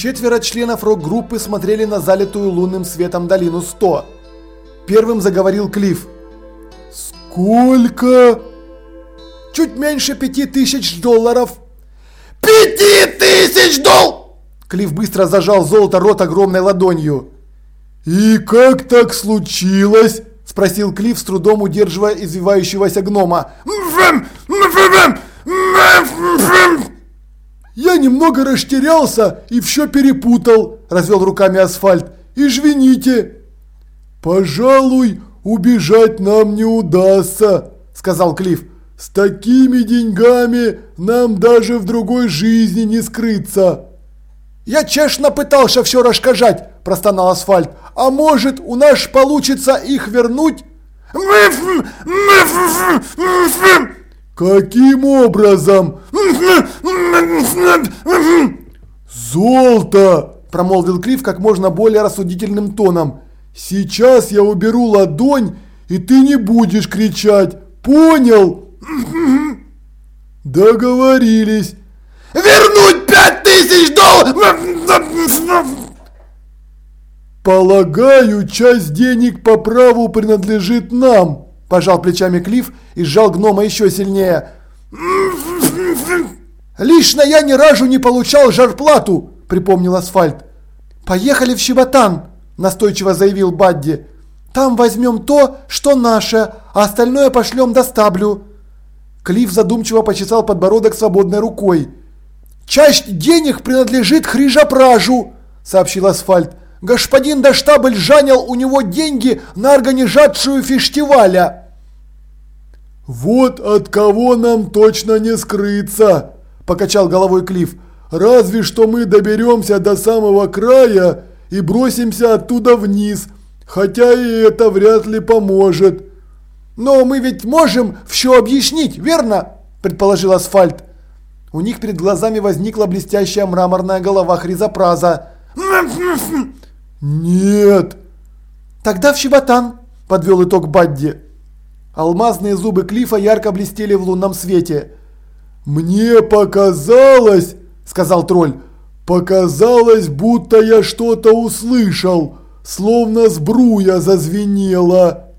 Четверо членов рок-группы смотрели на залитую лунным светом долину 100. Первым заговорил Клифф. «Сколько?» «Чуть меньше пяти тысяч долларов». «Пяти тысяч дол...» Клифф быстро зажал золото рот огромной ладонью. «И как так случилось?» – спросил Клифф, с трудом удерживая извивающегося гнома. «Я немного растерялся и все перепутал», – развел руками асфальт. «Извините». «Пожалуй, убежать нам не удастся», – сказал Клифф. «С такими деньгами нам даже в другой жизни не скрыться». «Я честно пытался все рассказать», – простонал асфальт. «А может, у нас получится их вернуть?» «Каким образом?» «Золото!» – промолвил Клифф как можно более рассудительным тоном. «Сейчас я уберу ладонь, и ты не будешь кричать. Понял?» «Договорились!» «Вернуть пять тысяч долларов!» «Полагаю, часть денег по праву принадлежит нам», – пожал плечами Клифф и сжал гнома еще сильнее. «Лично я ни разу не получал жарплату», – припомнил Асфальт. «Поехали в Щеботан», – настойчиво заявил Бадди. «Там возьмем то, что наше, а остальное пошлем до стаблю». Клифф задумчиво почесал подбородок свободной рукой. «Часть денег принадлежит Хрижапражу», – сообщил Асфальт. «Господин Даштабль жанил у него деньги на организацию фестиваля». «Вот от кого нам точно не скрыться!» – покачал головой Клифф. «Разве что мы доберемся до самого края и бросимся оттуда вниз, хотя и это вряд ли поможет». «Но мы ведь можем все объяснить, верно?» – предположил Асфальт. У них перед глазами возникла блестящая мраморная голова Хризопраза. «Нет!» «Тогда в Щеботан!» – подвел итог Бадди. Алмазные зубы Клифа ярко блестели в лунном свете. «Мне показалось!» – сказал тролль. «Показалось, будто я что-то услышал, словно сбруя зазвенела».